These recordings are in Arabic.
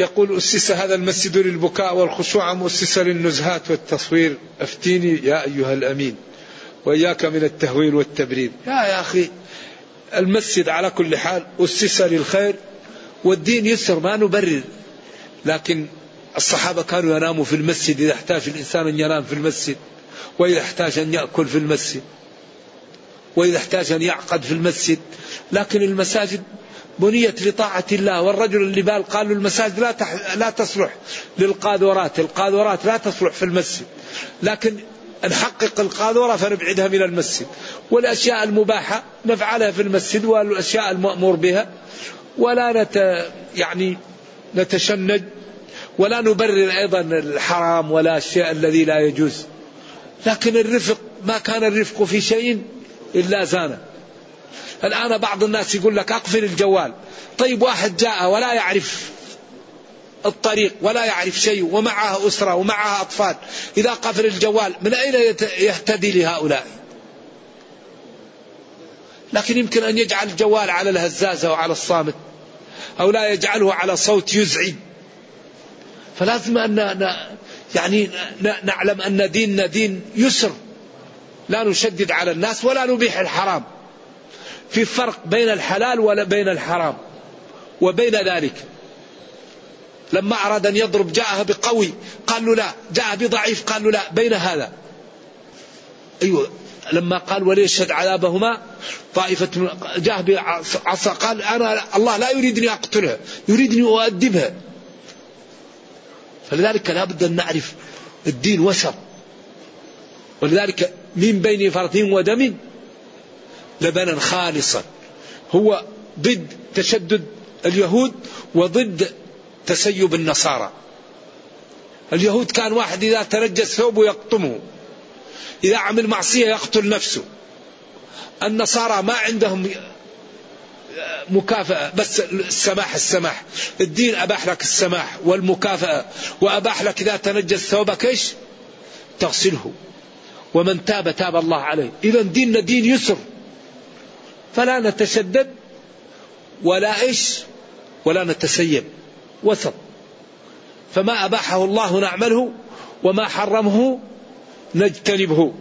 يقول أسس هذا المسجد للبكاء والخشوع مؤسس للنزهات والتصوير؟ أفتيني يا أيها الأمين وإياك من التهويل والتبرير يا يا أخي المسجد على كل حال أسس للخير والدين يسر ما نبرر. لكن الصحابة كانوا يناموا في المسجد إذا احتاج الإنسان أن ينام في المسجد وإذا احتاج أن يأكل في المسجد وإذا احتاج أن يعقد في المسجد. لكن المساجد بنيت لطاعة الله والرجل اللي بال قال له المساجد لا تح... لا تصلح للقاذورات القاذورات لا تصلح في المسجد لكن نحقق القاذورة فنبعدها من المسجد والأشياء المباحة نفعلها في المسجد والأشياء المأمور بها ولا نت يعني نتشنج ولا نبرر أيضا الحرام ولا الشيء الذي لا يجوز لكن الرفق ما كان الرفق في شيء إلا زانه. الآن بعض الناس يقول لك أقفل الجوال. طيب واحد جاء ولا يعرف الطريق ولا يعرف شيء ومعها أسرة ومعها أطفال. إذا قفل الجوال من أين يهتدي لهؤلاء؟ لكن يمكن أن يجعل الجوال على الهزازة وعلى الصامت أو لا يجعله على صوت يزعج. فلازم أن يعني نعلم أن ديننا دين يسر. لا نشدد على الناس ولا نبيح الحرام. في فرق بين الحلال وبين الحرام وبين ذلك. لما أراد أن يضرب جاءه بقوي قال له لا. جاء بضعيف قال له لا. بين هذا. أيوة. لما قال وليشهد عذابهما طائفة جاء بعصا قال أنا الله لا يريدني أقتلها يريدني أؤدبها فلذلك لا بد أن نعرف الدين وسط. ولذلك من بين فرث ودم لبنا خالصا. هو ضد تشدد اليهود وضد تسيب النصارى. اليهود كان واحد إذا تنجس ثوبه يقطمه إذا عمل معصية يقتل نفسه. النصارى ما عندهم مكافأة بس السماح السماح. الدين أباح لك السماح والمكافأة. وأباح لك إذا تنجس ثوبك إيش؟ تغسله. ومن تاب تاب الله عليه. إذا ديننا دين يسر. فلا نتشدد ولا إيش ولا نتسيب. وسط فما أباحه الله نعمله وما حرمه نجتنبه.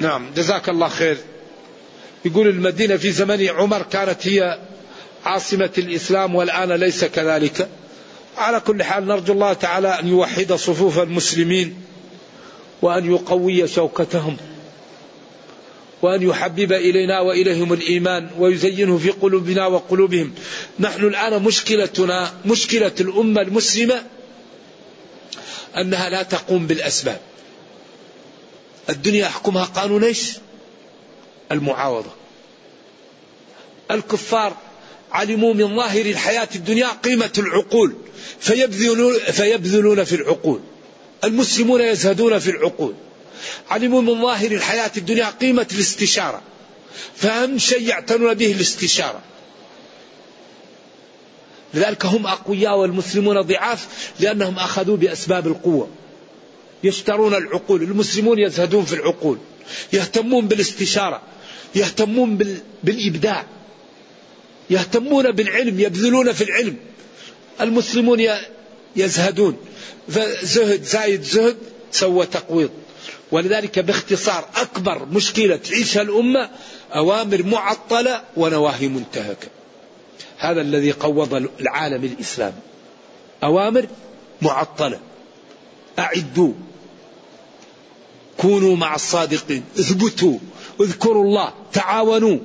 نعم جزاك الله خير. يقول المدينة في زمن عمر كانت هي عاصمة الإسلام والآن ليس كذلك. على كل حال نرجو الله تعالى أن يوحد صفوف المسلمين وأن يقوي شوكتهم. وأن يحبب إلينا وإليهم الإيمان ويزينه في قلوبنا وقلوبهم. نحن الآن مشكلتنا مشكلة الأمة المسلمة أنها لا تقوم بالأسباب. الدنيا يحكمها قانون إيش؟ المعاوضة. الكفار علموا من ظاهر الحياة الدنيا قيمة العقول فيبذلون, فيبذلون في العقول. المسلمون يزهدون في العقول. علموا من ظاهر الحياة الدنيا قيمة الاستشارة. فأهم شيء يعتنون به الاستشارة. لذلك هم أقوياء والمسلمون ضعاف لأنهم أخذوا بأسباب القوة. يشترون العقول المسلمون يزهدون في العقول. يهتمون بالاستشارة يهتمون بالإبداع. يهتمون بالعلم يبذلون في العلم. المسلمون يزهدون. فزهد زايد زهد سوى تقويض. ولذلك باختصار أكبر مشكلة تعيشها الأمة أوامر معطلة ونواهي منتهكة. هذا الذي قوض العالم الإسلامي أوامر معطلة. أعدوا. كونوا مع الصادقين. اثبتوا. اذكروا الله. تعاونوا.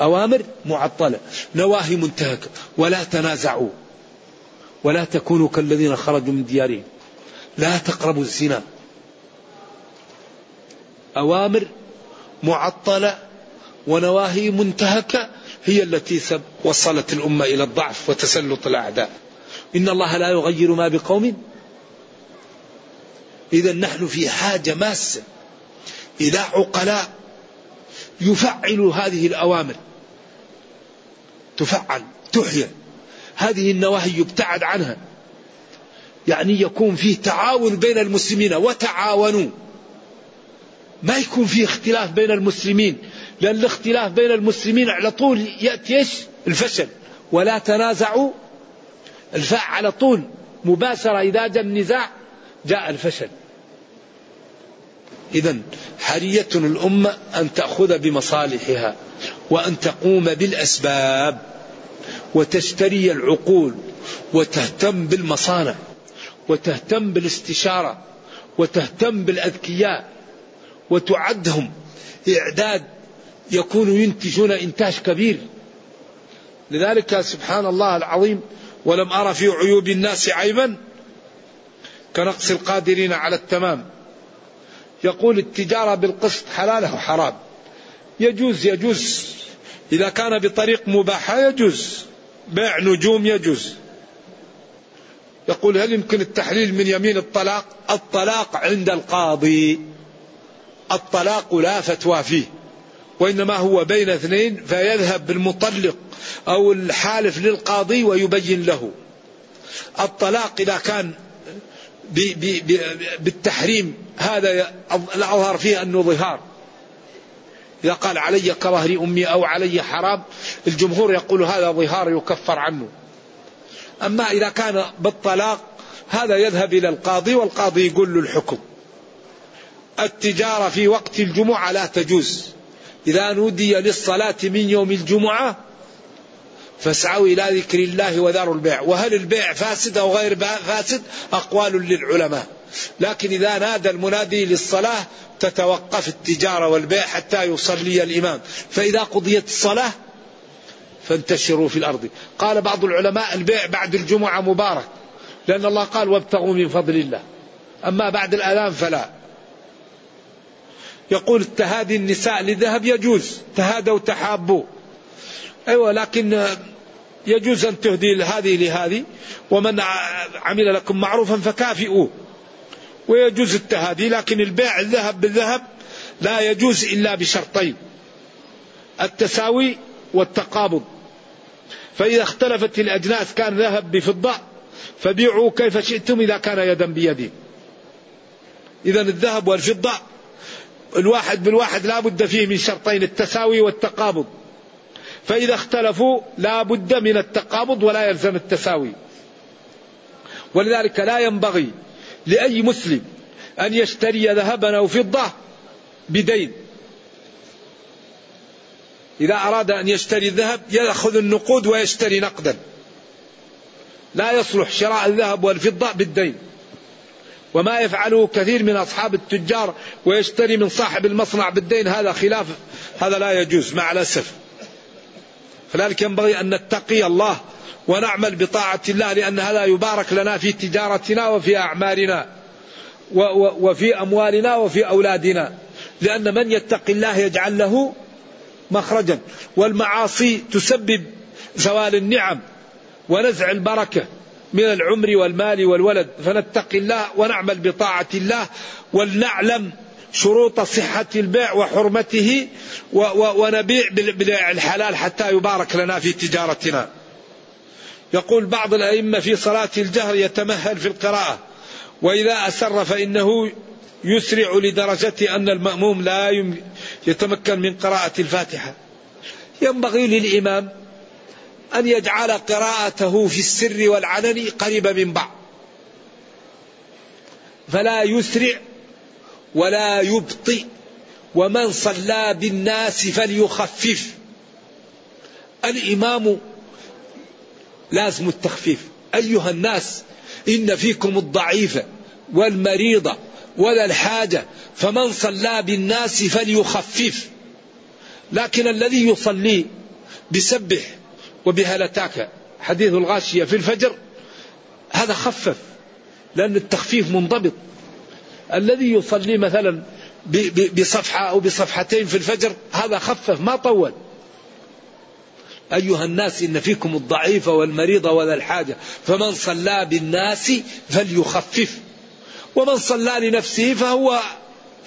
أوامر معطلة. نواهي منتهكة. ولا تنازعوا. ولا تكونوا كالذين خرجوا من ديارهم. لا تقربوا الزنا. أوامر معطلة ونواهي منتهكة هي التي وصلت الأمة إلى الضعف وتسلط الأعداء. إن الله لا يغير ما بقوم. إذا نحن في حاجة ماسة إلى عقلاء يفعلوا هذه الأوامر. تفعل تحيا. هذه النواهي يبتعد عنها. يعني يكون فيه تعاون بين المسلمين وتعاونوا. ما يكون فيه اختلاف بين المسلمين لأن الاختلاف بين المسلمين على طول يأتي؟ الفشل. ولا تنازعوا. الفاء على طول مباشرة إذا جاء النزاع جاء الفشل. إذا حرية الأمة أن تأخذ بمصالحها وأن تقوم بالأسباب وتشتري العقول وتهتم بالمصانع وتهتم بالاستشارة وتهتم بالأذكياء وتعدهم. إعداد يكونوا ينتجون إنتاج كبير. لذلك سبحان الله العظيم ولم أرى في عيوب الناس عيبا. كنقص القادرين على التمام. يقول التجارة بالقسط حلال وحرام يجوز يجوز. إذا كان بطريق مباحة يجوز. بيع نجوم يجوز. يقول هل يمكن التحليل من يمين الطلاق؟ الطلاق عند القاضي. الطلاق لا فتوى فيه وإنما هو بين اثنين فيذهب بالمطلق أو الحالف للقاضي ويبين له. الطلاق إذا كان بالتحريم هذا الأظهر فيه أنه ظهار. إذا قال علي كظهر أمي أو علي حرام الجمهور يقول هذا ظهار يكفر عنه. أما إذا كان بالطلاق هذا يذهب إلى القاضي والقاضي يقول له الحكم. التجارة في وقت الجمعة لا تجوز. إذا نودي للصلاة من يوم الجمعة فاسعوا إلى ذكر الله وذروا البيع. وهل البيع فاسد أو غير فاسد؟ أقوال للعلماء. لكن إذا نادى المنادي للصلاة تتوقف التجارة والبيع حتى يصلي الإمام. فإذا قضيت الصلاة فانتشروا في الأرض. قال بعض العلماء البيع بعد الجمعة مبارك لأن الله قال وابتغوا من فضل الله. أما بعد الأذان فلا. يقول التهادي النساء لذهب يجوز تهادوا تحابوا أيوة لكن يجوز أن تهدي هذه لهذه ومن عمل لكم معروفا فكافئوه. ويجوز التهادي لكن البيع الذهب بالذهب لا يجوز إلا بشرطين التساوي والتقابض. فإذا اختلفت الأجناس كان ذهب بفضة فبيعوا كيف شئتم إذا كان يدا بيد إذا الذهب والفضة الواحد بالواحد لا بد فيه من شرطين التساوي والتقابض. فإذا اختلفوا لا بد من التقابض ولا يلزم التساوي. ولذلك لا ينبغي لأي مسلم أن يشتري ذهبا أو فضة بدين. إذا أراد أن يشتري الذهب يأخذ النقود ويشتري نقدا. لا يصلح شراء الذهب والفضة بالدين. وما يفعله كثير من أصحاب التجار ويشتري من صاحب المصنع بالدين. هذا خلاف هذا لا يجوز مع الأسف. فلذلك ينبغي أن نتقي الله ونعمل بطاعة الله لأن هذا يبارك لنا في تجارتنا وفي أعمالنا وفي أموالنا وفي أولادنا. لأن من يتق الله يجعل له مخرجا. والمعاصي تسبب زوال النعم ونزع البركة. من العمر والمال والولد فنتقي الله ونعمل بطاعة الله ولنعلم شروط صحة البيع وحرمته ونبيع بالبيع الحلال حتى يبارك لنا في تجارتنا. يقول بعض الأئمة في صلاة الجهر يتمهل في القراءة وإذا أسر فإنه يسرع لدرجة أن المأموم لا يتمكن من قراءة الفاتحة. ينبغي للإمام أن يجعل قراءته في السر والعلن قريبة من بعض. فلا يسرع ولا يبطئ ومن صلى بالناس فليخفف. الإمام لازم التخفيف. أيها الناس إن فيكم الضعيف والمريض ولا الحاجة فمن صلى بالناس فليخفف. لكن الذي يصلي بسبح وبهلتاك حديث الغاشية في الفجر هذا خفف لأن التخفيف منضبط. الذي يصلي مثلا بصفحة أو بصفحتين في الفجر هذا خفف ما طول. أيها الناس إن فيكم الضعيف والمريض وذا الحاجة فمن صلى بالناس فليخفف. ومن صلى لنفسه فهو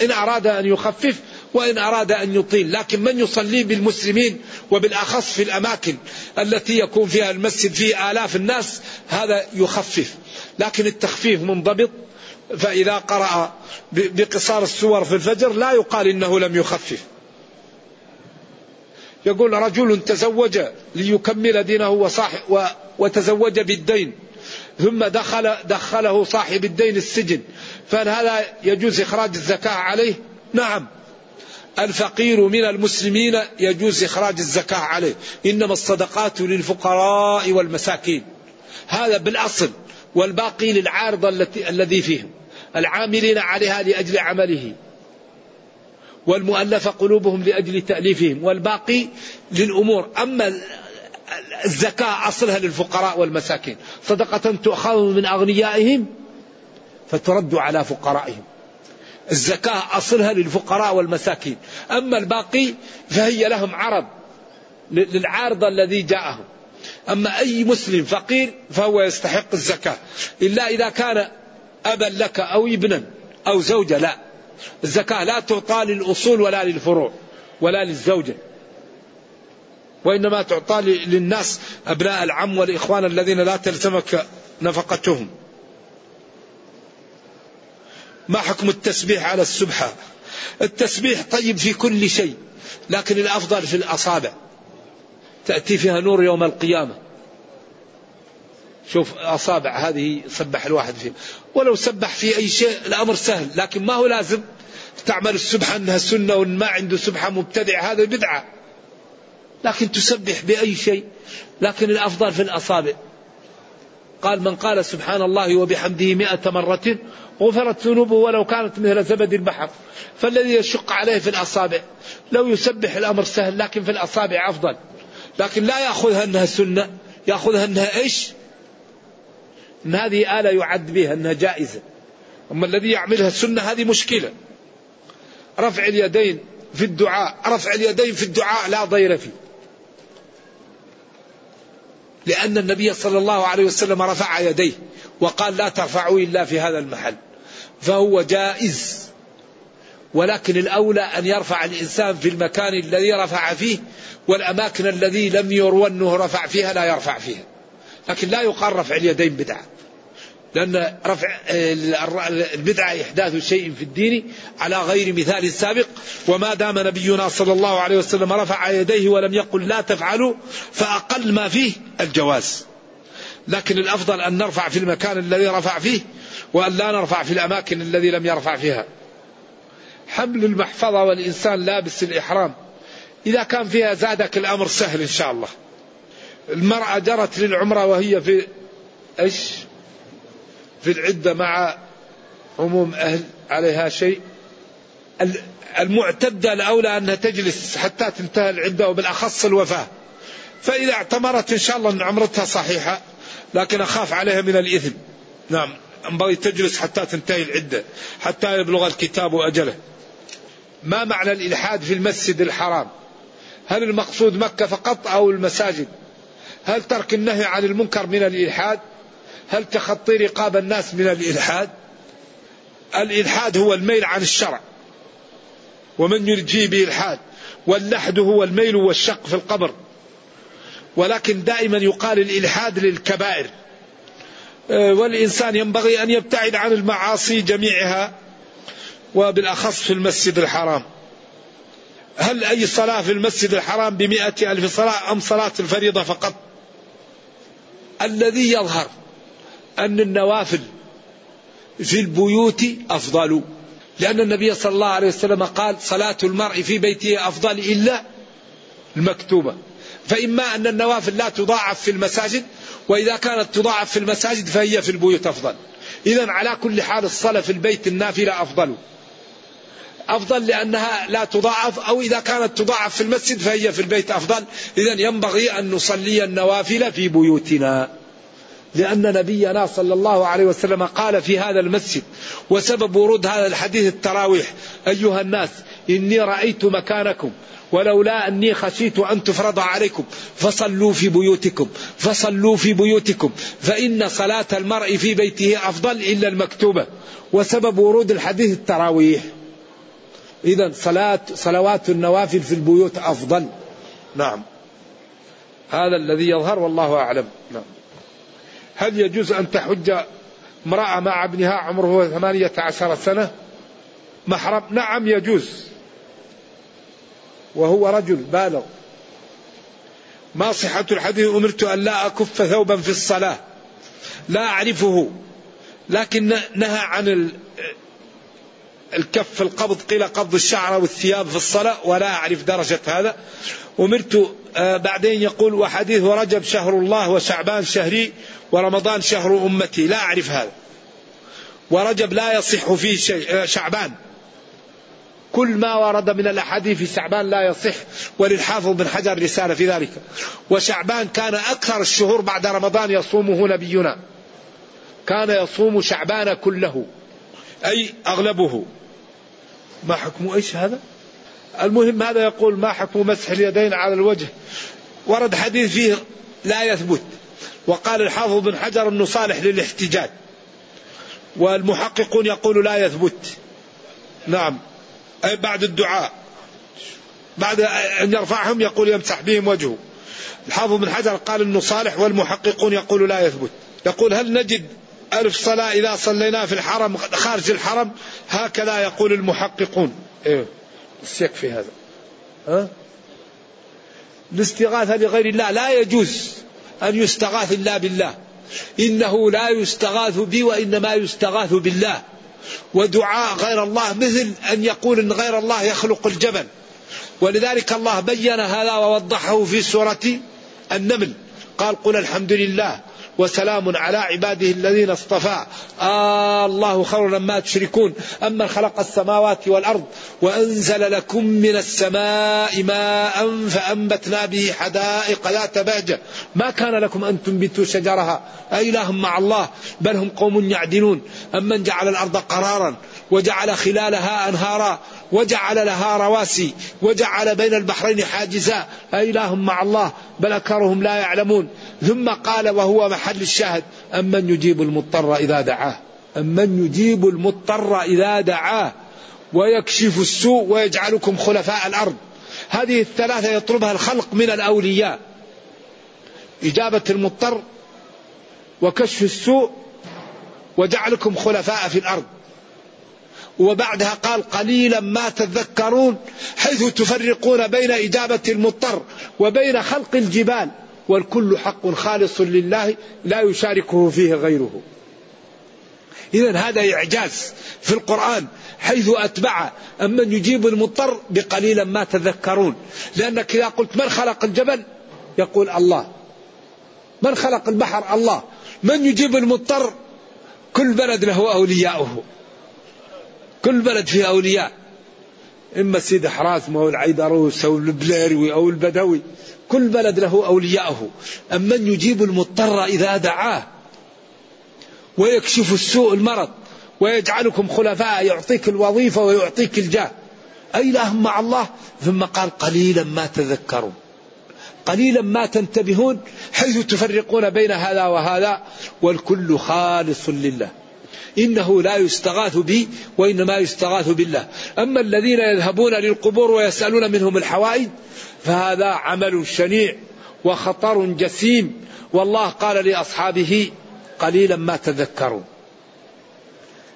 إن أراد أن يخفف وإن أراد أن يطيل لكن من يصلي بالمسلمين وبالأخص في الأماكن التي يكون فيها المسجد فيه آلاف الناس هذا يخفف. لكن التخفيف منضبط فإذا قرأ بقصار السور في الفجر لا يقال إنه لم يخفف. يقول رجل تزوج ليكمل دينه وصاح وتزوج بالدين ثم دخل دخله صاحب الدين السجن. فهل هذا يجوز إخراج الزكاة عليه؟ نعم. الفقير من المسلمين يجوز إخراج الزكاة عليه. إنما الصدقات للفقراء والمساكين. هذا بالأصل والباقي للعارضة التي الذي فيهم. العاملين عليها لأجل عمله. والمؤلف قلوبهم لأجل تأليفهم. والباقي للأمور. أما الزكاة أصلها للفقراء والمساكين. صدقة تؤخذ من أغنيائهم فترد على فقرائهم. الزكاة أصلها للفقراء والمساكين. أما الباقي فهي لهم عرض للعارض الذي جاءهم. أما أي مسلم فقير فهو يستحق الزكاة. إلا إذا كان أبا لك أو ابنا أو زوجة لا. الزكاة لا تعطى للأصول ولا للفروع ولا للزوجة. وإنما تعطى للناس أبناء العم والإخوان الذين لا تلزمك نفقتهم. ما حكم التسبيح على السبحة التسبيح طيب في كل شيء لكن الأفضل في الأصابع. تأتي فيها نور يوم القيامة. شوف أصابع هذه سبح الواحد فيه ولو سبح في أي شيء الأمر سهل لكن ما هو لازم. تعمل السبحة أنها سنة وإن ما عنده سبحة مبتدع هذا بدعة. لكن تسبح بأي شيء لكن الأفضل في الأصابع. قال من قال سبحان الله وبحمده مئة مرة غفرت ذنوبه ولو كانت مثل زبد البحر. فالذي يشق عليه في الأصابع لو يسبح الأمر سهل لكن في الأصابع أفضل. لكن لا يأخذها أنها سنة يأخذها أنها إيش؟ أن هذه آلة يعد بها أنها جائزة. أما الذي يعملها السنة هذه مشكلة. رفع اليدين في الدعاء رفع اليدين في الدعاء لا ضير فيه. لأن النبي صلى الله عليه وسلم رفع يديه وقال لا ترفعوا إلا في هذا المحل. فهو جائز. ولكن الأولى أن يرفع الإنسان في المكان الذي رفع فيه والأماكن الذي لم يروى أنه رفع فيها لا يرفع فيها. لكن لا يقال رفع اليدين بدعة. لأن رفع البدعة إحداث شيء في الدين على غير مثال سابق وما دام نبينا صلى الله عليه وسلم رفع يديه ولم يقل لا تفعلوا فأقل ما فيه الجواز. لكن الأفضل أن نرفع في المكان الذي رفع فيه وأن لا نرفع في الأماكن الذي لم يرفع فيها. حمل المحفظة والإنسان لابس الإحرام. إذا كان فيها زادك الأمر سهل إن شاء الله. المرأة جرت للعمرة وهي في إيش؟ في العدة مع عموم أهل عليها شيء. المعتدة الأولى أنها تجلس حتى تنتهي العدة وبالأخص الوفاة. فإذا اعتمرت إن شاء الله أن عمرتها صحيحة لكن أخاف عليها من الإثم. نعم ينبغي تجلس حتى تنتهي العدة حتى يبلغ الكتاب أجله. ما معنى الإلحاد في المسجد الحرام؟ هل المقصود مكة فقط أو المساجد؟ هل ترك النهي عن المنكر من الإلحاد؟ هل تخطي رقاب الناس من الإلحاد؟ الإلحاد هو الميل عن الشرع ومن يرجي بإلحاد واللحد هو الميل والشق في القبر. ولكن دائما يقال الإلحاد للكبائر. آه، والإنسان ينبغي أن يبتعد عن المعاصي جميعها وبالأخص في المسجد الحرام. هل أي صلاة في المسجد الحرام بمئة ألف صلاة أم صلاة الفريضة فقط؟ الذي يظهر. أن النوافل في البيوت أفضل. لأن النبي صلى الله عليه وسلم قال صلاة المرء في بيته أفضل إلا المكتوبة. فإما أن النوافل لا تضاعف في المساجد وإذا كانت تضاعف في المساجد فهي في البيوت أفضل. إذا على كل حال الصلاة في البيت النافلة أفضل. أفضل لأنها لا تضاعف أو إذا كانت تضاعف في المسجد فهي في البيت أفضل. إذا ينبغي أن نصلي النوافل في بيوتنا. لأن نبينا صلى الله عليه وسلم قال في هذا المسجد وسبب ورود هذا الحديث التراويح أيها الناس إني رأيت مكانكم ولولا أني خشيت أن تفرض عليكم فصلوا في بيوتكم فصلوا في بيوتكم فإن صلاة المرء في بيته أفضل إلا المكتوبة وسبب ورود الحديث التراويح. إذا صلاة صلوات النوافل في البيوت أفضل. نعم. هذا الذي يظهر والله أعلم. نعم. هل يجوز أن تحج امرأة مع ابنها عمره ثمانية عشر سنة؟ محرم. نعم يجوز. وهو رجل بالغ. ما صحة الحديث؟ أمرت أن لا أكف ثوبا في الصلاة. لا أعرفه. لكن نهى عن الكف القبض قيل قبض الشعر والثياب في الصلاة ولا أعرف درجة هذا. أمرت آه، بعدين يقول وحديث رجب شهر الله وشعبان شهري ورمضان شهر أمتي. لا أعرف هذا. ورجب لا يصح فيه شيء آه، شعبان. كل ما ورد من الأحاديث في شعبان لا يصح وللحافظ بن حجر رسالة في ذلك. وشعبان كان أكثر الشهور بعد رمضان يصومه نبينا. كان يصوم شعبان كله أي أغلبه. ما حكم إيش هذا؟ المهم هذا يقول ما حكم مسح اليدين على الوجه؟ ورد حديث فيه لا يثبت. وقال الحافظ بن حجر إنه صالح للاحتجاج. والمحققون يقول لا يثبت. نعم. أي بعد الدعاء. بعد أن يرفعهم يقول يمسح بهم وجهه. الحافظ بن حجر قال إنه صالح والمحققون يقول لا يثبت. يقول هل نجد ألف صلاة إذا صلينا في الحرم خارج الحرم هكذا يقول المحققون. إيه. بس يكفي هذا؟ ها؟ الاستغاثة لغير الله لا يجوز أن يستغاث إلا بالله. إنه لا يستغاث بي وإنما يستغاث بالله. ودعاء غير الله مثل أن يقول أن غير الله يخلق الجبل. ولذلك الله بين هذا ووضحه في سورة النمل. قال قل الحمد لله. وسلام على عباده الذين اصطفى. آه الله خير ما تشركون. أما خلق السماوات والأرض وأنزل لكم من السماء ماء فأنبتنا به حدائق ذات بهجة. ما كان لكم أن تنبتوا شجرها. أإله مع الله. بل هم قوم يعدلون. أمن جعل الأرض قرارا وجعل خلالها أنهارا وجعل لها رواسي وجعل بين البحرين حاجزا. أإله مع الله. بل أكثرهم لا يعلمون. ثم قال وهو محل الشاهد أمن يجيب المضطر إذا دعاه؟ أمن يجيب المضطر إذا دعاه؟ ويكشف السوء ويجعلكم خلفاء الأرض. هذه الثلاثة يطلبها الخلق من الأولياء. إجابة المضطر وكشف السوء وجعلكم خلفاء في الأرض. وبعدها قال قليلا ما تذكرون حيث تفرقون بين إجابة المضطر وبين خلق الجبال والكل حق خالص لله لا يشاركه فيه غيره. إذا هذا إعجاز في القرآن حيث أتبع أمن يجيب المضطر بقليلا ما تذكرون. لأنك إذا قلت من خلق الجبل؟ يقول الله. من خلق البحر؟ الله. من يجيب المضطر؟ كل بلد له أولياؤه. كل بلد فيه أولياء. إما سيد حراسم أو العيدروس أو البليروي أو البدوي. كل بلد له أولياءه. أمن يجيب المضطر إذا دعاه ويكشف السوء المرض ويجعلكم خلفاء يعطيك الوظيفة ويعطيك الجاه. أي إله مع الله. ثم قال قليلا ما تذكرون. قليلا ما تنتبهون حيث تفرقون بين هذا وهذا والكل خالص لله. إنه لا يستغاث بي وإنما يستغاث بالله. أما الذين يذهبون للقبور ويسألون منهم الحوائج فهذا عمل شنيع وخطر جسيم. والله قال لأصحابه قليلا ما تذكرون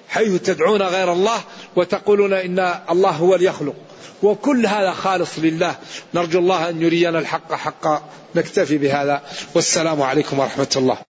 حيث تدعون غير الله وتقولون إن الله هو اليخلق. وكل هذا خالص لله. نرجو الله أن يرينا الحق حقا. نكتفي بهذا. والسلام عليكم ورحمة الله.